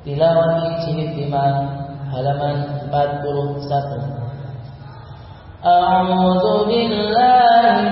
Tilawah jilid 5 halaman 41 A'udzu billahi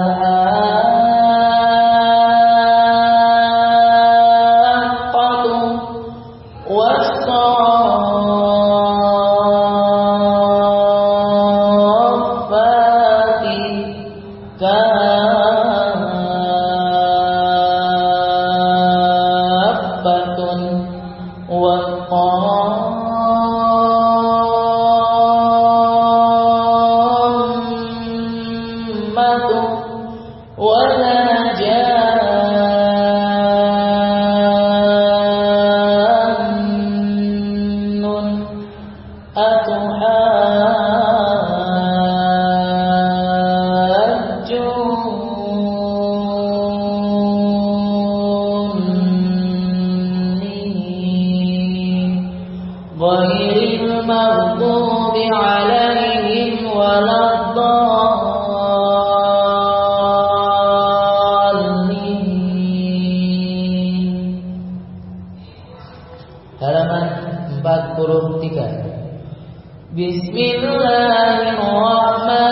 Allah. المغضوب عليهم ولا الضالين halaman 43 Bismillahirrahmanirrahim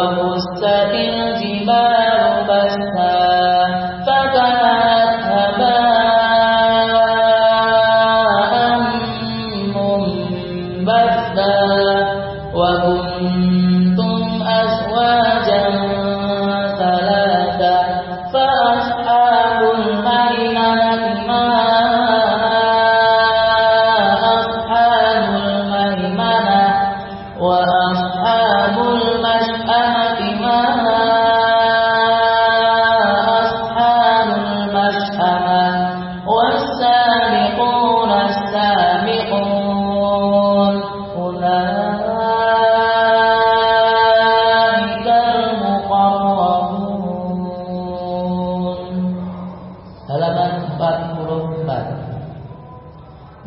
ومستقر جبال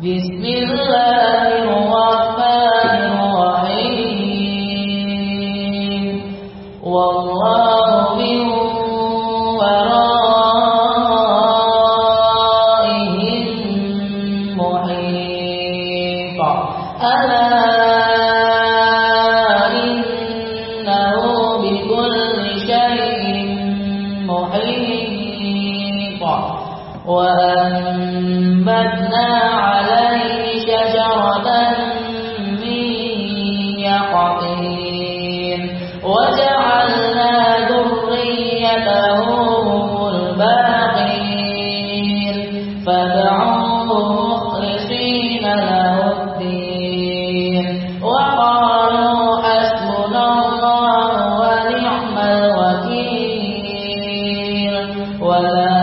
44 Bismillahirrahmanirrahim Wallahu min waraihim muhit Ala innahu وأنبتنا عليه شجرة من يقطين وجعلنا ذريته الباقين فدعوه مخلصين له الدين وقالوا حسبنا الله ونعم الوكيل ولا